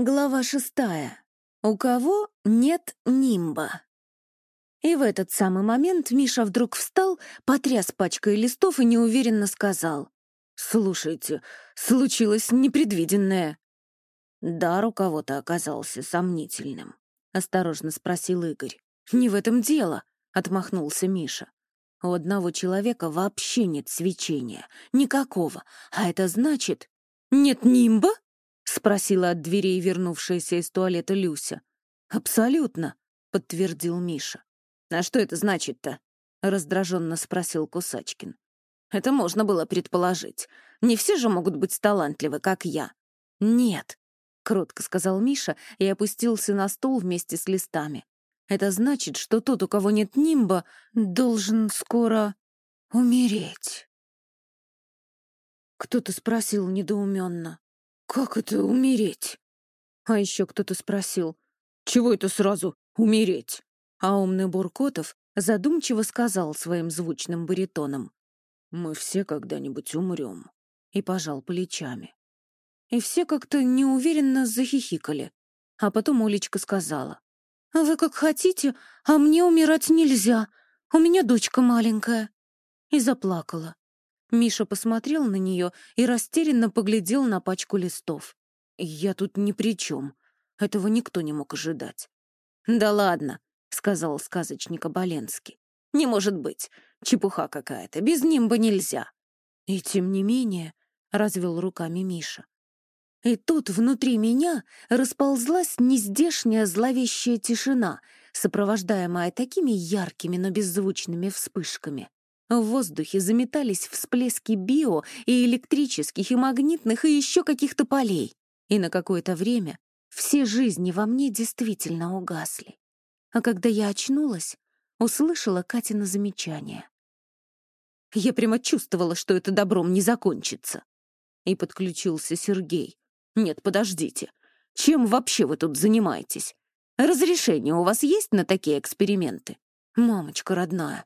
Глава шестая. У кого нет нимба? И в этот самый момент Миша вдруг встал, потряс пачкой листов и неуверенно сказал. «Слушайте, случилось непредвиденное». «Дар у кого-то оказался сомнительным», — осторожно спросил Игорь. «Не в этом дело», — отмахнулся Миша. «У одного человека вообще нет свечения. Никакого. А это значит...» «Нет нимба?» — спросила от дверей вернувшаяся из туалета Люся. «Абсолютно», — подтвердил Миша. «А что это значит-то?» — раздраженно спросил Кусачкин. «Это можно было предположить. Не все же могут быть талантливы, как я». «Нет», — кротко сказал Миша и опустился на стол вместе с листами. «Это значит, что тот, у кого нет нимба, должен скоро умереть». Кто-то спросил недоуменно. «Как это умереть?» А еще кто-то спросил, «Чего это сразу умереть?» А умный Буркотов задумчиво сказал своим звучным баритоном, «Мы все когда-нибудь умрем», и пожал плечами. И все как-то неуверенно захихикали. А потом Олечка сказала, «Вы как хотите, а мне умирать нельзя. У меня дочка маленькая». И заплакала. Миша посмотрел на нее и растерянно поглядел на пачку листов. «Я тут ни при чем. Этого никто не мог ожидать». «Да ладно», — сказал сказочник Оболенский. «Не может быть. Чепуха какая-то. Без нимба нельзя». «И тем не менее», — развел руками Миша. И тут внутри меня расползлась нездешняя зловещая тишина, сопровождаемая такими яркими, но беззвучными вспышками. В воздухе заметались всплески био и электрических, и магнитных, и еще каких-то полей. И на какое-то время все жизни во мне действительно угасли. А когда я очнулась, услышала Катина замечание. Я прямо чувствовала, что это добром не закончится. И подключился Сергей. Нет, подождите. Чем вообще вы тут занимаетесь? Разрешение у вас есть на такие эксперименты? Мамочка родная,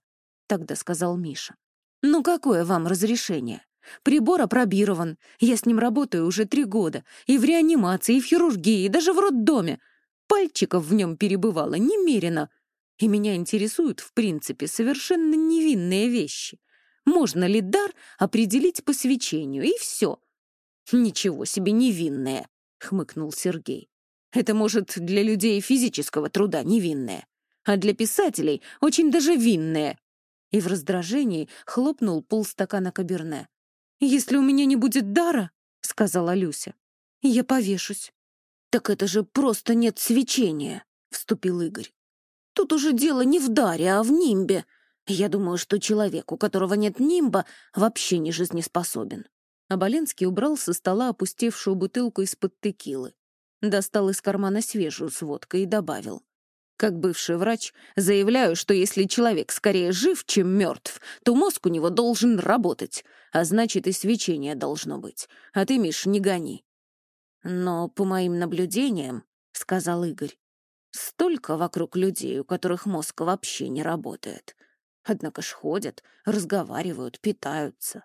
тогда сказал Миша. «Ну какое вам разрешение? Прибор опробирован. Я с ним работаю уже три года. И в реанимации, и в хирургии, и даже в роддоме. Пальчиков в нем перебывало немерено. И меня интересуют, в принципе, совершенно невинные вещи. Можно ли дар определить по свечению, и все. «Ничего себе невинное», — хмыкнул Сергей. «Это, может, для людей физического труда невинное, а для писателей очень даже винное и в раздражении хлопнул полстакана каберне. «Если у меня не будет дара, — сказала Люся, — я повешусь». «Так это же просто нет свечения», — вступил Игорь. «Тут уже дело не в даре, а в нимбе. Я думаю, что человек, у которого нет нимба, вообще не жизнеспособен». Аболенский убрал со стола опустевшую бутылку из-под текилы. Достал из кармана свежую с водкой и добавил. Как бывший врач, заявляю, что если человек скорее жив, чем мертв, то мозг у него должен работать, а значит и свечение должно быть. А ты, Миш, не гони. Но по моим наблюдениям, — сказал Игорь, — столько вокруг людей, у которых мозг вообще не работает. Однако ж ходят, разговаривают, питаются.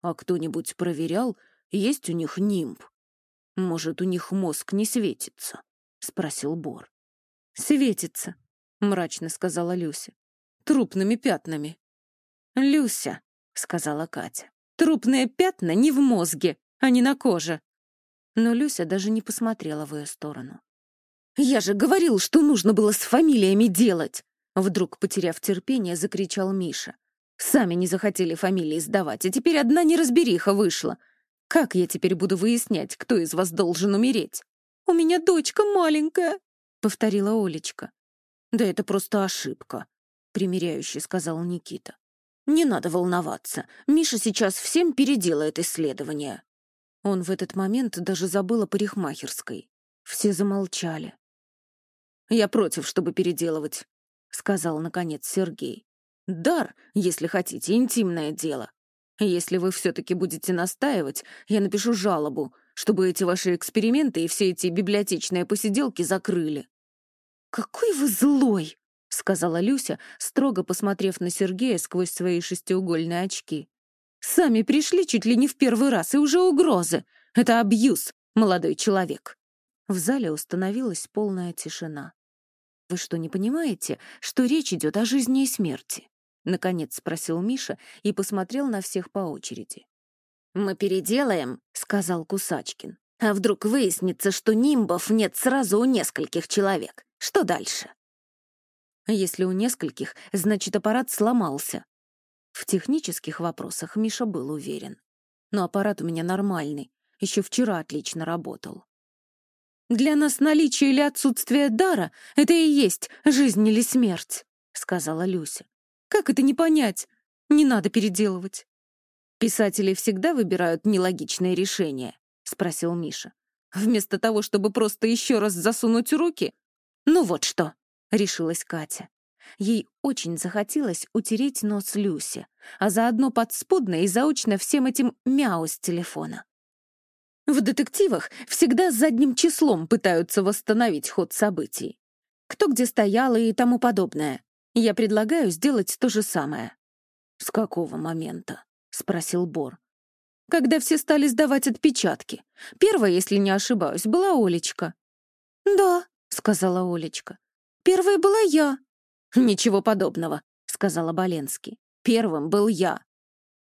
А кто-нибудь проверял, есть у них нимб? Может, у них мозг не светится? — спросил Бор. «Светится», — мрачно сказала Люся. «Трупными пятнами». «Люся», — сказала Катя, — «трупные пятна не в мозге, а не на коже». Но Люся даже не посмотрела в ее сторону. «Я же говорил, что нужно было с фамилиями делать!» Вдруг, потеряв терпение, закричал Миша. «Сами не захотели фамилии сдавать, а теперь одна неразбериха вышла. Как я теперь буду выяснять, кто из вас должен умереть? У меня дочка маленькая!» Повторила Олечка. Да это просто ошибка, примиряюще сказал Никита. Не надо волноваться. Миша сейчас всем переделает исследование. Он в этот момент даже забыл о парикмахерской. Все замолчали. «Я против, чтобы переделывать», — сказал, наконец, Сергей. «Дар, если хотите, интимное дело. Если вы все-таки будете настаивать, я напишу жалобу, чтобы эти ваши эксперименты и все эти библиотечные посиделки закрыли». «Какой вы злой!» — сказала Люся, строго посмотрев на Сергея сквозь свои шестиугольные очки. «Сами пришли чуть ли не в первый раз, и уже угрозы. Это абьюз, молодой человек». В зале установилась полная тишина. «Вы что, не понимаете, что речь идет о жизни и смерти?» — наконец спросил Миша и посмотрел на всех по очереди. «Мы переделаем», — сказал Кусачкин. «А вдруг выяснится, что нимбов нет сразу у нескольких человек? Что дальше?» «Если у нескольких, значит, аппарат сломался». В технических вопросах Миша был уверен. «Но аппарат у меня нормальный, еще вчера отлично работал». «Для нас наличие или отсутствие дара — это и есть жизнь или смерть», — сказала Люся. «Как это не понять? Не надо переделывать». «Писатели всегда выбирают нелогичные решения?» — спросил Миша. «Вместо того, чтобы просто еще раз засунуть руки?» «Ну вот что», — решилась Катя. Ей очень захотелось утереть нос Люсе, а заодно подспудно и заочно всем этим мяу с телефона. В детективах всегда задним числом пытаются восстановить ход событий. Кто где стоял и тому подобное. Я предлагаю сделать то же самое. С какого момента? — спросил Бор. «Когда все стали сдавать отпечатки. Первая, если не ошибаюсь, была Олечка». «Да», — сказала Олечка. «Первая была я». «Ничего подобного», — сказала Боленский. «Первым был я».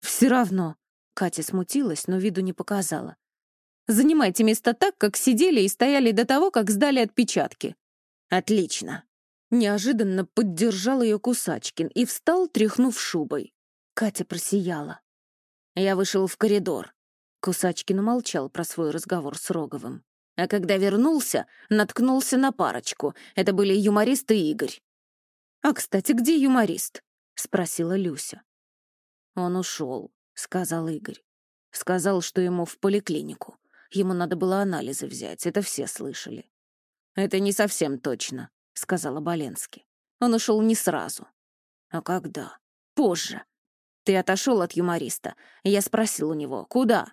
«Все равно», — Катя смутилась, но виду не показала. «Занимайте место так, как сидели и стояли до того, как сдали отпечатки». «Отлично». Неожиданно поддержал ее Кусачкин и встал, тряхнув шубой. Катя просияла. Я вышел в коридор. Кусачкин молчал про свой разговор с Роговым. А когда вернулся, наткнулся на парочку. Это были юморист и Игорь. «А, кстати, где юморист?» — спросила Люся. «Он ушел», — сказал Игорь. Сказал, что ему в поликлинику. Ему надо было анализы взять, это все слышали. «Это не совсем точно», — сказала Боленский. «Он ушел не сразу». «А когда?» «Позже. Ты отошел от юмориста. Я спросил у него, куда?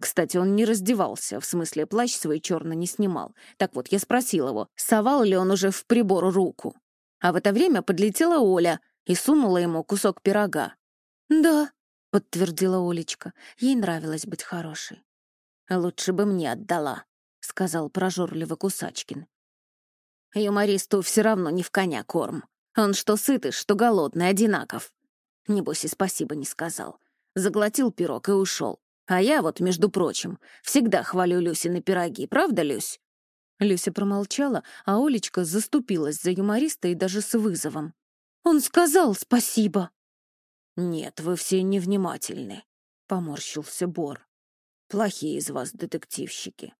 Кстати, он не раздевался, в смысле плащ свой черный не снимал. Так вот, я спросил его, совал ли он уже в прибор руку. А в это время подлетела Оля и сунула ему кусок пирога. «Да», — подтвердила Олечка. Ей нравилось быть хорошей. «Лучше бы мне отдала», — сказал прожорливый Кусачкин. «Юмористу все равно не в коня корм. Он что сытый, что голодный, одинаков. Небось и спасибо не сказал. Заглотил пирог и ушел. А я вот, между прочим, всегда хвалю Люсины пироги, правда, Люсь?» Люся промолчала, а Олечка заступилась за юмориста и даже с вызовом. «Он сказал спасибо!» «Нет, вы все невнимательны», — поморщился Бор. «Плохие из вас детективщики».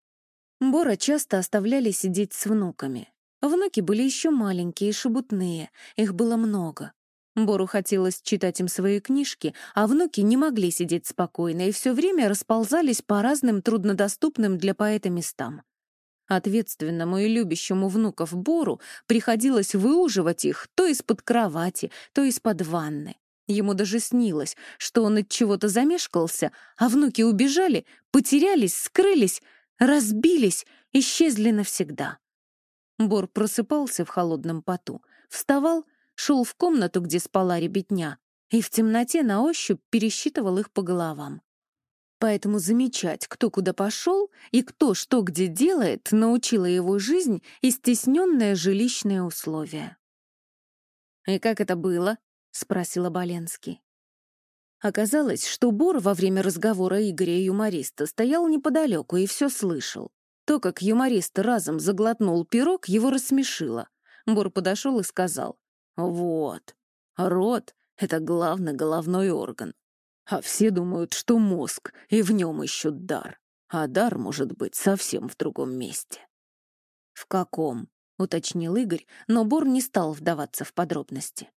Бора часто оставляли сидеть с внуками. Внуки были еще маленькие и шебутные, их было много. Бору хотелось читать им свои книжки, а внуки не могли сидеть спокойно и все время расползались по разным труднодоступным для поэта местам. Ответственному и любящему внуков Бору приходилось выуживать их то из-под кровати, то из-под ванны. Ему даже снилось, что он от чего-то замешкался, а внуки убежали, потерялись, скрылись, разбились, исчезли навсегда. Бор просыпался в холодном поту, вставал — шел в комнату, где спала ребятня, и в темноте на ощупь пересчитывал их по головам. Поэтому замечать, кто куда пошел и кто что где делает, научила его жизнь и стесненное жилищное условие. «И как это было?» — спросила Боленский. Оказалось, что Бор во время разговора Игоря и юмориста стоял неподалеку и все слышал. То, как юморист разом заглотнул пирог, его рассмешило. Бор подошел и сказал, вот. Рот — это главный головной орган. А все думают, что мозг, и в нем ищут дар. А дар может быть совсем в другом месте. «В каком?» — уточнил Игорь, но Бор не стал вдаваться в подробности.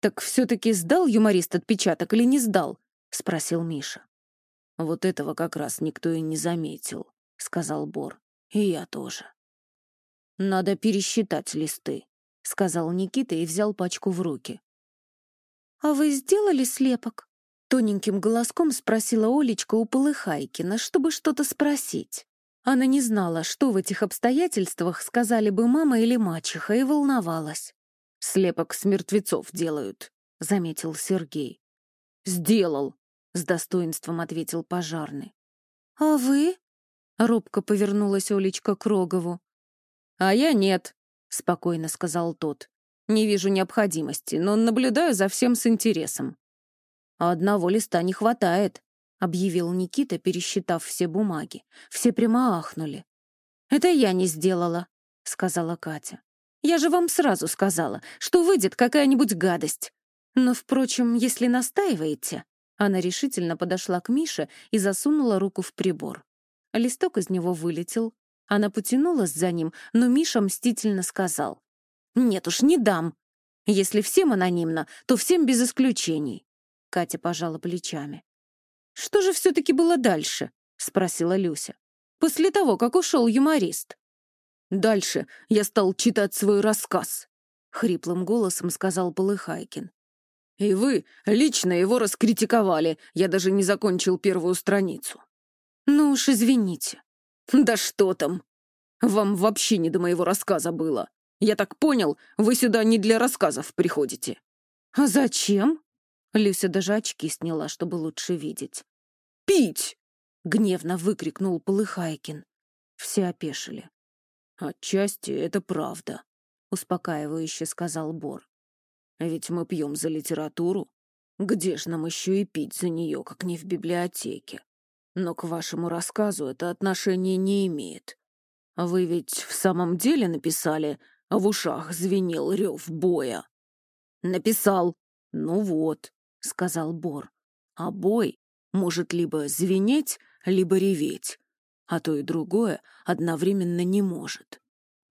«Так все-таки сдал юморист отпечаток или не сдал?» — спросил Миша. «Вот этого как раз никто и не заметил», — сказал Бор. «И я тоже». «Надо пересчитать листы», — сказал Никита и взял пачку в руки. «А вы сделали слепок?» — тоненьким голоском спросила Олечка у Полыхайкина, чтобы что-то спросить. Она не знала, что в этих обстоятельствах сказали бы мама или мачеха, и волновалась. «Слепок с мертвецов делают», — заметил Сергей. «Сделал», — с достоинством ответил пожарный. «А вы?» Робко повернулась Олечка к Рогову. «А я нет», — спокойно сказал тот. «Не вижу необходимости, но наблюдаю за всем с интересом». «Одного листа не хватает», — объявил Никита, пересчитав все бумаги. Все прямо ахнули. «Это я не сделала», — сказала Катя. «Я же вам сразу сказала, что выйдет какая-нибудь гадость. Но, впрочем, если настаиваете...» Она решительно подошла к Мише и засунула руку в прибор. Листок из него вылетел. Она потянулась за ним, но Миша мстительно сказал. «Нет уж, не дам. Если всем анонимно, то всем без исключений». Катя пожала плечами. «Что же все-таки было дальше?» — спросила Люся. «После того, как ушел юморист». «Дальше я стал читать свой рассказ», — хриплым голосом сказал Полыхайкин. «И вы лично его раскритиковали, я даже не закончил первую страницу». «Ну уж извините». «Да что там? Вам вообще не до моего рассказа было. Я так понял, вы сюда не для рассказов приходите». «А зачем?» Люся даже очки сняла, чтобы лучше видеть. «Пить!» — гневно выкрикнул Полыхайкин. Все опешили. «Отчасти это правда», — успокаивающе сказал Бор. Ведь мы пьем за литературу. Где ж нам еще и пить за нее, как не в библиотеке? Но к вашему рассказу это отношение не имеет. Вы ведь в самом деле написали «В ушах звенел рев боя». Написал. Ну вот, — сказал Бор. А бой может либо звенеть, либо реветь, а то и другое одновременно не может.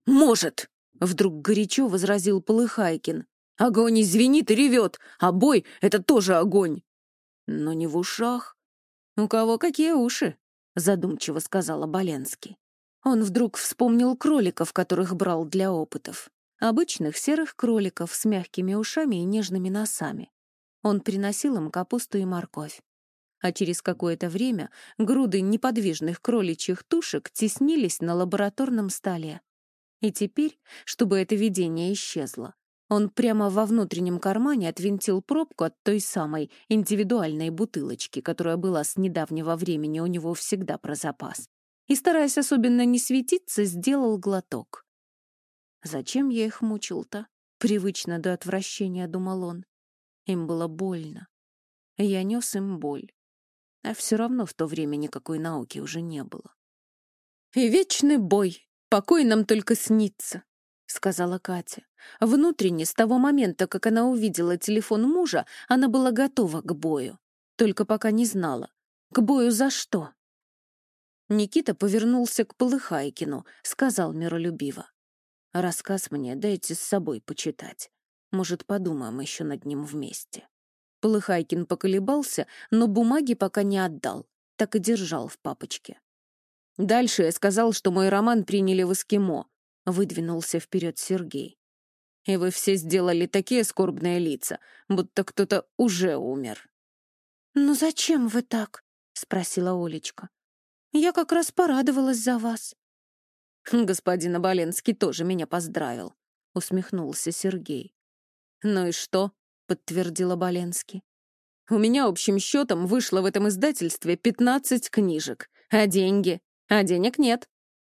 «Может!» — вдруг горячо возразил Полыхайкин. Огонь звенит и ревет, а бой — это тоже огонь. Но не в ушах. У кого какие уши? Задумчиво сказала Боленский. Он вдруг вспомнил кроликов, которых брал для опытов. Обычных серых кроликов с мягкими ушами и нежными носами. Он приносил им капусту и морковь. А через какое-то время груды неподвижных кроличьих тушек теснились на лабораторном столе. И теперь, чтобы это видение исчезло, он прямо во внутреннем кармане отвинтил пробку от той самой индивидуальной бутылочки, которая была с недавнего времени у него всегда про запас, и, стараясь особенно не светиться, сделал глоток. «Зачем я их мучил-то?» — привычно до отвращения думал он. Им было больно. Я нес им боль. А все равно в то время никакой науки уже не было. «И вечный бой, покой нам только снится», — сказала Катя. Внутренне, с того момента, как она увидела телефон мужа, она была готова к бою. Только пока не знала. К бою за что? Никита повернулся к Полыхайкину, сказал миролюбиво. «Рассказ мне дайте с собой почитать. Может, подумаем еще над ним вместе». Полыхайкин поколебался, но бумаги пока не отдал, так и держал в папочке. Дальше я сказал, что мой роман приняли в эскимо, Выдвинулся вперед Сергей. И вы все сделали такие скорбные лица, будто кто-то уже умер. «Ну зачем вы так?» — спросила Олечка. «Я как раз порадовалась за вас». «Господин Оболенский тоже меня поздравил», — усмехнулся Сергей. «Ну и что?» — подтвердил Оболенский. «У меня общим счетом вышло в этом издательстве пятнадцать книжек. А деньги? А денег нет.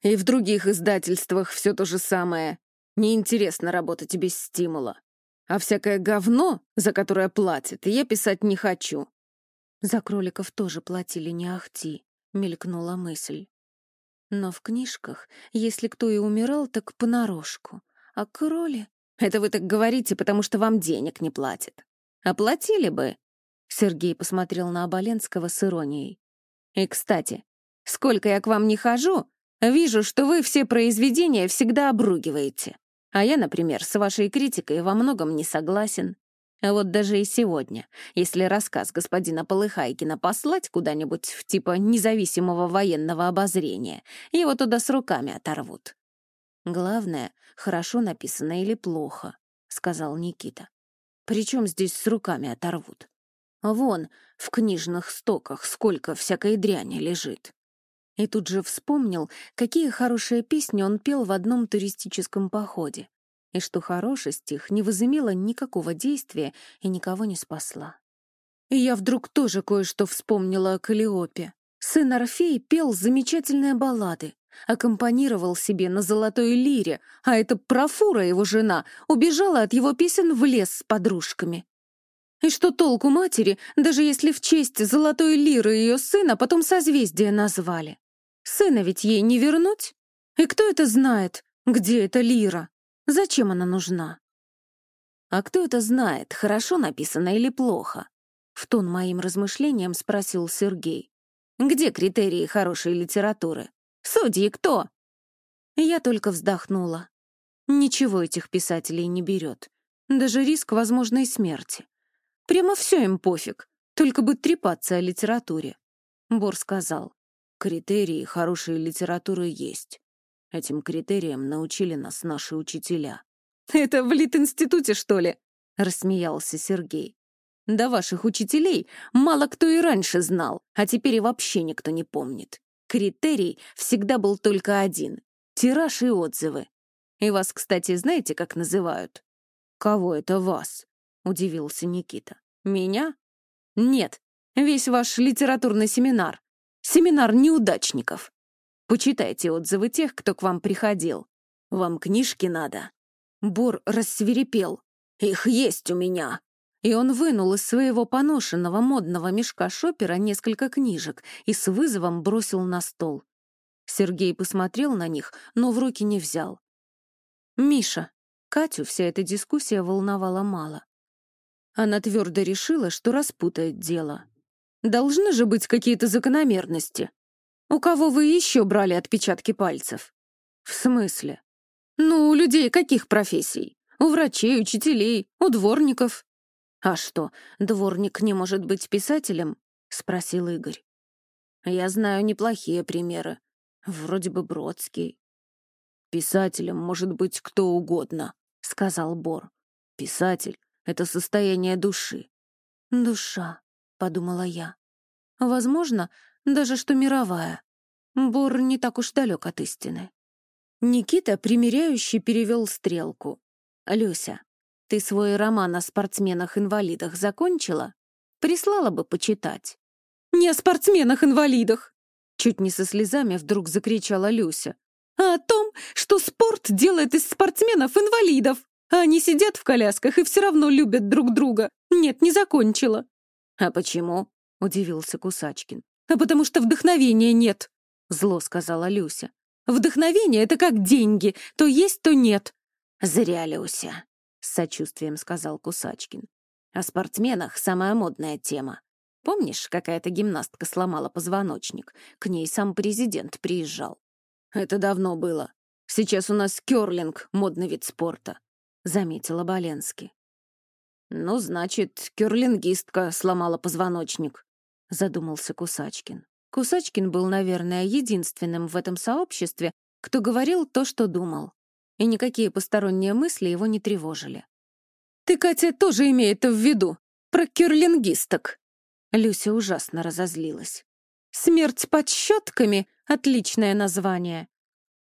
И в других издательствах все то же самое. Неинтересно работать без стимула. А всякое говно, за которое платят, я писать не хочу. За кроликов тоже платили не ахти, мелькнула мысль. Но в книжках, если кто и умирал, так понарошку. А кроли... Это вы так говорите, потому что вам денег не платят. Оплатили бы. Сергей посмотрел на Оболенского с иронией. И, кстати, сколько я к вам не хожу, Вижу, что вы все произведения всегда обругиваете. А я, например, с вашей критикой во многом не согласен. Вот даже и сегодня, если рассказ господина Полыхайкина послать куда-нибудь в типа независимого военного обозрения, его туда с руками оторвут. «Главное, хорошо написано или плохо», — сказал Никита. «Причем здесь с руками оторвут? Вон, в книжных стоках сколько всякой дряни лежит». И тут же вспомнил, какие хорошие песни он пел в одном туристическом походе, и что хорошесть их не возымела никакого действия и никого не спасла. И я вдруг тоже кое-что вспомнила о Калиопе, Сын Орфей пел замечательные баллады, аккомпанировал себе на золотой лире, а эта профура, его жена, убежала от его песен в лес с подружками. И что толку матери, даже если в честь золотой лиры ее сына потом созвездие назвали? Сына ведь ей не вернуть? И кто это знает, где эта лира? Зачем она нужна? А кто это знает, хорошо написано или плохо? В тон моим размышлениям спросил Сергей. Где критерии хорошей литературы? Судьи кто? Я только вздохнула. Ничего этих писателей не берет. Даже риск возможной смерти. Прямо все им пофиг, только бы трепаться о литературе. Бор сказал, критерии хорошей литературы есть. Этим критериям научили нас наши учителя. «Это в Лит-институте, что ли?» — рассмеялся Сергей. До ваших учителей мало кто и раньше знал, а теперь и вообще никто не помнит. Критерий всегда был только один — тираж и отзывы. И вас, кстати, знаете, как называют? «Кого это вас?» — удивился Никита. «Меня?» «Нет, весь ваш литературный семинар. Семинар неудачников. Почитайте отзывы тех, кто к вам приходил. Вам книжки надо». Бор рассверепел. «Их есть у меня!» и он вынул из своего поношенного модного мешка шопера несколько книжек и с вызовом бросил на стол. Сергей посмотрел на них, но в руки не взял. «Миша». Катю вся эта дискуссия волновала мало. Она твердо решила, что распутает дело. «Должны же быть какие-то закономерности. У кого вы еще брали отпечатки пальцев?» «В смысле?» «Ну, у людей каких профессий? У врачей, учителей, у дворников». «А что, дворник не может быть писателем?» — спросил Игорь. «Я знаю неплохие примеры. Вроде бы Бродский». «Писателем может быть кто угодно», — сказал Бор. «Писатель — это состояние души». «Душа», — подумала я. «Возможно, даже что мировая. Бор не так уж далек от истины». Никита, примиряющий, перевел стрелку. «Люся, ты свой роман о спортсменах-инвалидах закончила? Прислала бы почитать. «Не о спортсменах-инвалидах!» Чуть не со слезами вдруг закричала Люся. «А о том, что спорт делает из спортсменов инвалидов. Они сидят в колясках и все равно любят друг друга. Нет, не закончила». «А почему?» — удивился Кусачкин. «А потому что вдохновения нет», — зло сказала Люся. «Вдохновение — это как деньги, то есть, то нет». «Зря, Люся. — с сочувствием сказал Кусачкин. «О спортсменах самая модная тема. Помнишь, какая-то гимнастка сломала позвоночник? К ней сам президент приезжал». «Это давно было. Сейчас у нас кёрлинг — модный вид спорта», — заметила Боленский. «Ну, значит, кёрлингистка сломала позвоночник», — задумался Кусачкин. Кусачкин был, наверное, единственным в этом сообществе, кто говорил то, что думал и никакие посторонние мысли его не тревожили. «Ты, Катя, тоже имеет в виду про кюрлингисток?» Люся ужасно разозлилась. «Смерть под щетками — отличное название».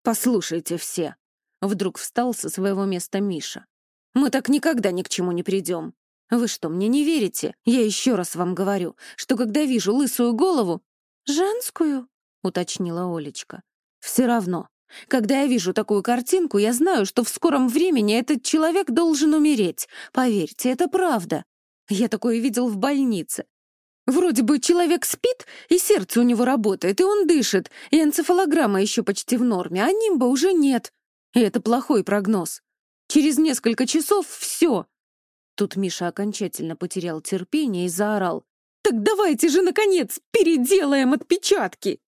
«Послушайте все», — вдруг встал со своего места Миша. «Мы так никогда ни к чему не придем. Вы что, мне не верите? Я еще раз вам говорю, что когда вижу лысую голову...» «Женскую?» — уточнила Олечка. «Все равно. Когда я вижу такую картинку, я знаю, что в скором времени этот человек должен умереть. Поверьте, это правда. Я такое видел в больнице. Вроде бы человек спит, и сердце у него работает, и он дышит, и энцефалограмма еще почти в норме, а нимба уже нет. И это плохой прогноз. Через несколько часов все. Тут Миша окончательно потерял терпение и заорал. «Так давайте же, наконец, переделаем отпечатки!»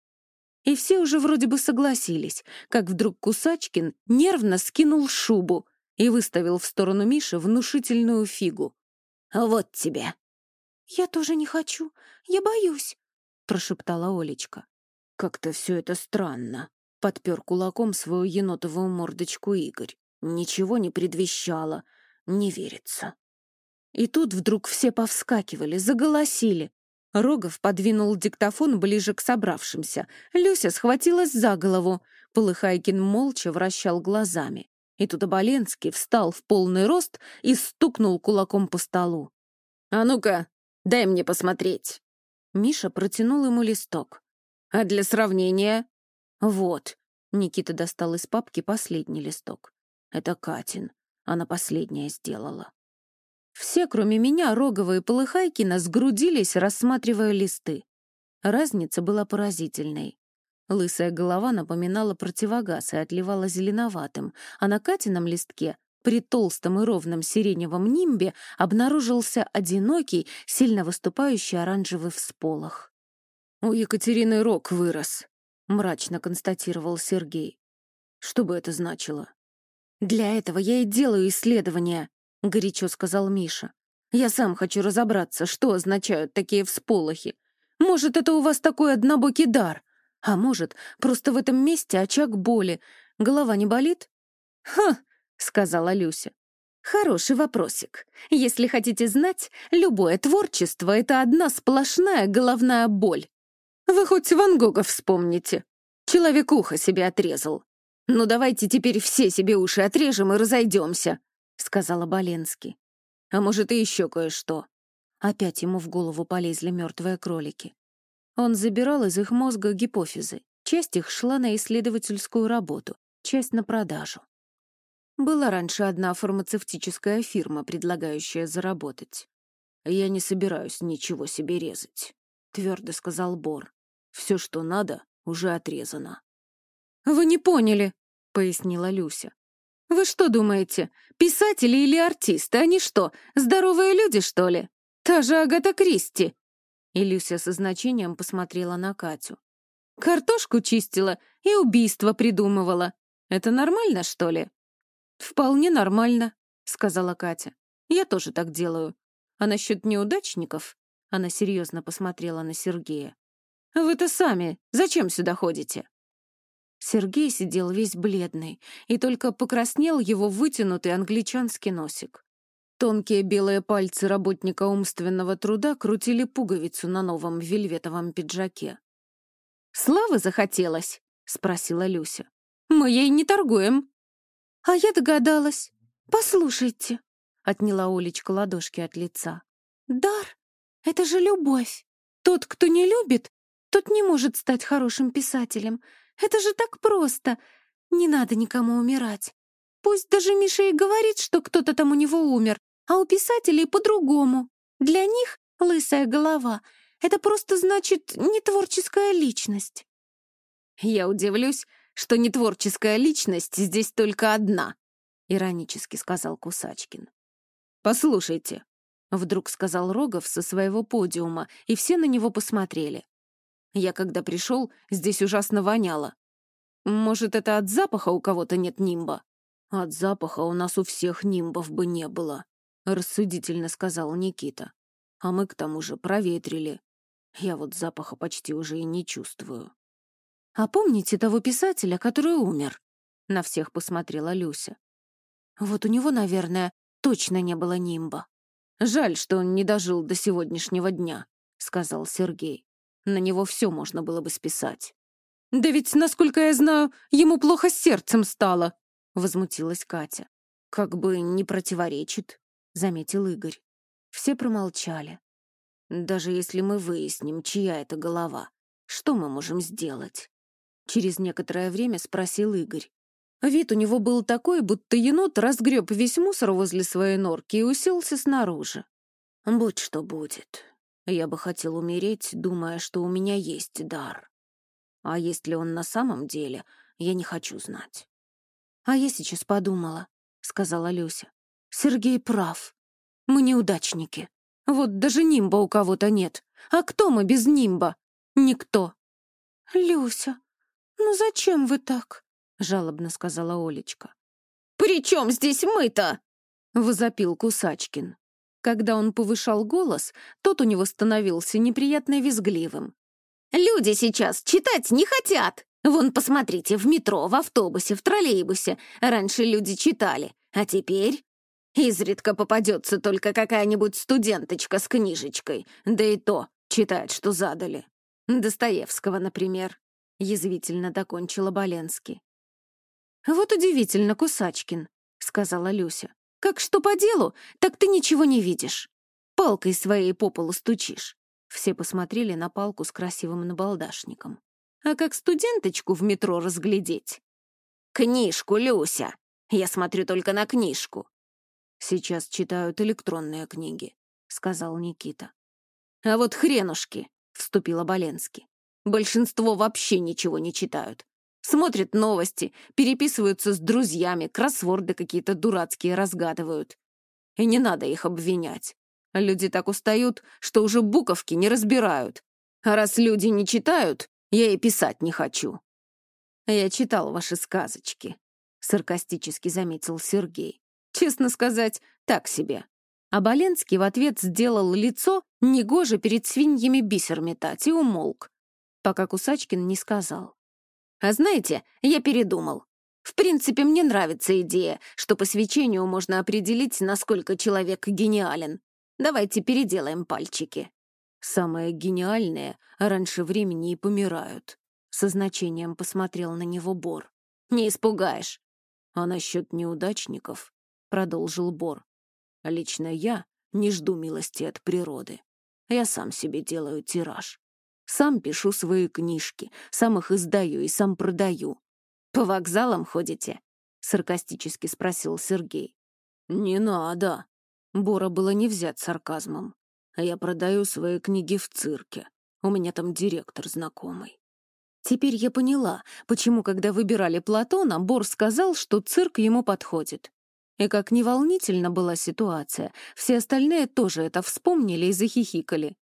И все уже вроде бы согласились, как вдруг Кусачкин нервно скинул шубу и выставил в сторону Миши внушительную фигу. «Вот тебе!» «Я тоже не хочу, я боюсь», — прошептала Олечка. «Как-то все это странно», — подпер кулаком свою енотовую мордочку Игорь. «Ничего не предвещало, не верится». И тут вдруг все повскакивали, заголосили. Рогов подвинул диктофон ближе к собравшимся. Люся схватилась за голову. Полыхайкин молча вращал глазами. И тут Оболенский встал в полный рост и стукнул кулаком по столу. «А ну-ка, дай мне посмотреть!» Миша протянул ему листок. А для сравнения? Вот. Никита достал из папки последний листок. Это Катин. Она последняя сделала. Все, кроме меня, Рогова и Полыхайкина, сгрудились, рассматривая листы. Разница была поразительной. Лысая голова напоминала противогаз и отливала зеленоватым, а на Катином листке, при толстом и ровном сиреневом нимбе, обнаружился одинокий, сильно выступающий оранжевый всполох. «У Екатерины рог вырос», — мрачно констатировал Сергей. «Что бы это значило?» «Для этого я и делаю исследования», — горячо сказал Миша. «Я сам хочу разобраться, что означают такие всполохи. Может, это у вас такой однобокий дар?» А может, просто в этом месте очаг боли. Голова не болит? «Ха!» — сказала Люся. «Хороший вопросик. Если хотите знать, любое творчество — это одна сплошная головная боль. Вы хоть Ван Гога вспомните. Человек ухо себе отрезал. Ну давайте теперь все себе уши отрежем и разойдемся», — сказала Боленский. «А может, и еще кое-что». Опять ему в голову полезли мертвые кролики. Он забирал из их мозга гипофизы. Часть их шла на исследовательскую работу, часть на продажу. Была раньше одна фармацевтическая фирма, предлагающая заработать. «Я не собираюсь ничего себе резать», — твердо сказал Бор. «Все, что надо, уже отрезано». «Вы не поняли», — пояснила Люся. «Вы что думаете, писатели или артисты, они что, здоровые люди, что ли? Та же Агата Кристи, и Люся со значением посмотрела на Катю. «Картошку чистила и убийство придумывала. Это нормально, что ли?» «Вполне нормально», — сказала Катя. «Я тоже так делаю. А насчет неудачников?» Она серьезно посмотрела на Сергея. «Вы-то сами зачем сюда ходите?» Сергей сидел весь бледный, и только покраснел его вытянутый англичанский носик. Тонкие белые пальцы работника умственного труда крутили пуговицу на новом вельветовом пиджаке. «Славы захотелось?» — спросила Люся. «Мы ей не торгуем». «А я догадалась. Послушайте», — отняла Олечка ладошки от лица. «Дар — это же любовь. Тот, кто не любит, тот не может стать хорошим писателем. Это же так просто. Не надо никому умирать. Пусть даже Миша и говорит, что кто-то там у него умер, а у писателей по-другому. Для них лысая голова — это просто значит не творческая личность. «Я удивлюсь, что не творческая личность здесь только одна», — иронически сказал Кусачкин. «Послушайте», — вдруг сказал Рогов со своего подиума, и все на него посмотрели. «Я когда пришел, здесь ужасно воняло. Может, это от запаха у кого-то нет нимба?» «От запаха у нас у всех нимбов бы не было», — рассудительно сказал Никита. «А мы к тому же проветрили. Я вот запаха почти уже и не чувствую». «А помните того писателя, который умер?» — на всех посмотрела Люся. «Вот у него, наверное, точно не было нимба». «Жаль, что он не дожил до сегодняшнего дня», — сказал Сергей. «На него все можно было бы списать». «Да ведь, насколько я знаю, ему плохо с сердцем стало», — возмутилась Катя. «Как бы не противоречит», — заметил Игорь. Все промолчали. «Даже если мы выясним, чья это голова, что мы можем сделать?» Через некоторое время спросил Игорь. Вид у него был такой, будто енот разгреб весь мусор возле своей норки и уселся снаружи. «Будь что будет. Я бы хотел умереть, думая, что у меня есть дар. А есть ли он на самом деле, я не хочу знать». «А я сейчас подумала», — сказала Люся. Сергей прав. Мы неудачники. Вот даже нимба у кого-то нет. А кто мы без нимба? Никто. Люся, ну зачем вы так? Жалобно сказала Олечка. «При чем здесь мы-то?» — возопил Кусачкин. Когда он повышал голос, тот у него становился неприятно визгливым. «Люди сейчас читать не хотят. Вон, посмотрите, в метро, в автобусе, в троллейбусе. Раньше люди читали, а теперь Изредка попадется только какая-нибудь студенточка с книжечкой, да и то читает, что задали. Достоевского, например. Язвительно докончила Боленский. «Вот удивительно, Кусачкин», — сказала Люся. «Как что по делу, так ты ничего не видишь. Палкой своей по полу стучишь». Все посмотрели на палку с красивым набалдашником. А как студенточку в метро разглядеть? Книжку, Люся! Я смотрю только на книжку. Сейчас читают электронные книги, сказал Никита. А вот хренушки, вступила Боленский. Большинство вообще ничего не читают. Смотрят новости, переписываются с друзьями, кроссворды какие-то дурацкие разгадывают. И не надо их обвинять. Люди так устают, что уже буковки не разбирают. А раз люди не читают, я и писать не хочу. Я читал ваши сказочки, саркастически заметил Сергей. Честно сказать, так себе. А Боленский в ответ сделал лицо, негоже перед свиньями бисер метать, и умолк, пока Кусачкин не сказал. «А знаете, я передумал. В принципе, мне нравится идея, что по свечению можно определить, насколько человек гениален. Давайте переделаем пальчики». «Самое гениальное раньше времени и помирают», — со значением посмотрел на него Бор. «Не испугаешь». «А насчет неудачников?» — продолжил Бор. «Лично я не жду милости от природы. Я сам себе делаю тираж. Сам пишу свои книжки, сам их издаю и сам продаю. «По вокзалам ходите?» — саркастически спросил Сергей. «Не надо». Бора было не взять сарказмом. Я продаю свои книги в цирке. У меня там директор знакомый. Теперь я поняла, почему, когда выбирали Платона, Бор сказал, что цирк ему подходит. И как неволнительна была ситуация, все остальные тоже это вспомнили и захихикали.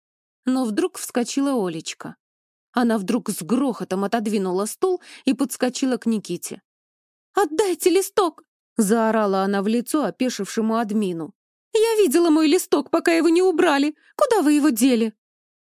Но вдруг вскочила Олечка. Она вдруг с грохотом отодвинула стул и подскочила к Никите. «Отдайте листок!» — заорала она в лицо опешившему админу. «Я видела мой листок, пока его не убрали. Куда вы его дели?»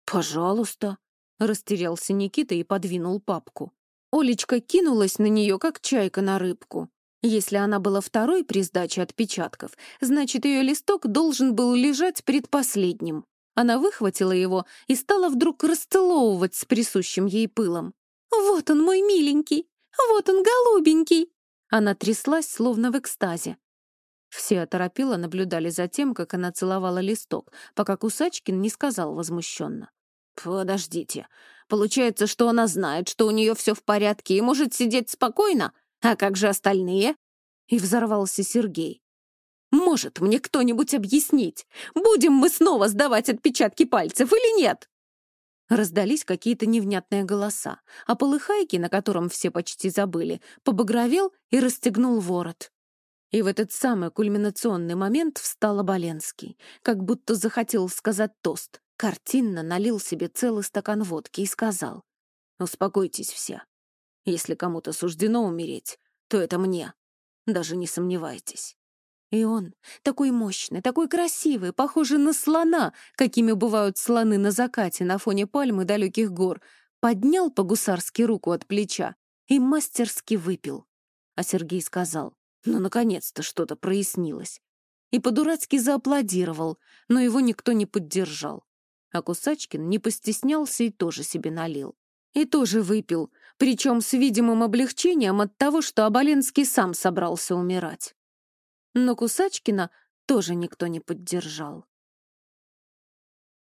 «Пожалуйста», — растерялся Никита и подвинул папку. Олечка кинулась на нее, как чайка на рыбку. Если она была второй при сдаче отпечатков, значит, ее листок должен был лежать предпоследним. Она выхватила его и стала вдруг расцеловывать с присущим ей пылом. «Вот он, мой миленький! Вот он, голубенький!» Она тряслась, словно в экстазе. Все оторопело наблюдали за тем, как она целовала листок, пока Кусачкин не сказал возмущенно. «Подождите. Получается, что она знает, что у нее все в порядке и может сидеть спокойно? А как же остальные?» И взорвался Сергей. Может мне кто-нибудь объяснить, будем мы снова сдавать отпечатки пальцев или нет?» Раздались какие-то невнятные голоса, а полыхайки, на котором все почти забыли, побагровел и расстегнул ворот. И в этот самый кульминационный момент встал Оболенский, как будто захотел сказать тост, картинно налил себе целый стакан водки и сказал, «Успокойтесь все. Если кому-то суждено умереть, то это мне. Даже не сомневайтесь». И он, такой мощный, такой красивый, похожий на слона, какими бывают слоны на закате на фоне пальмы далеких гор, поднял по-гусарски руку от плеча и мастерски выпил. А Сергей сказал, ну, наконец-то что-то прояснилось. И по-дурацки зааплодировал, но его никто не поддержал. А Кусачкин не постеснялся и тоже себе налил. И тоже выпил, причем с видимым облегчением от того, что Аболенский сам собрался умирать. Но Кусачкина тоже никто не поддержал.